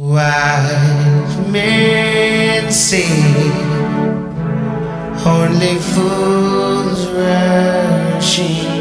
Wise men see; only fools rushing.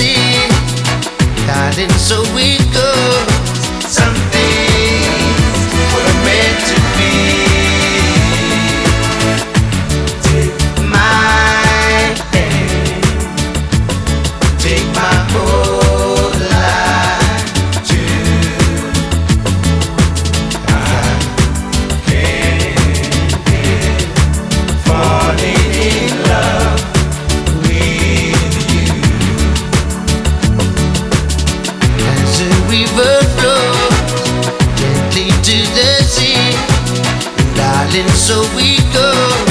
seem that so weak. river flows gently to the sea, darling. So we go.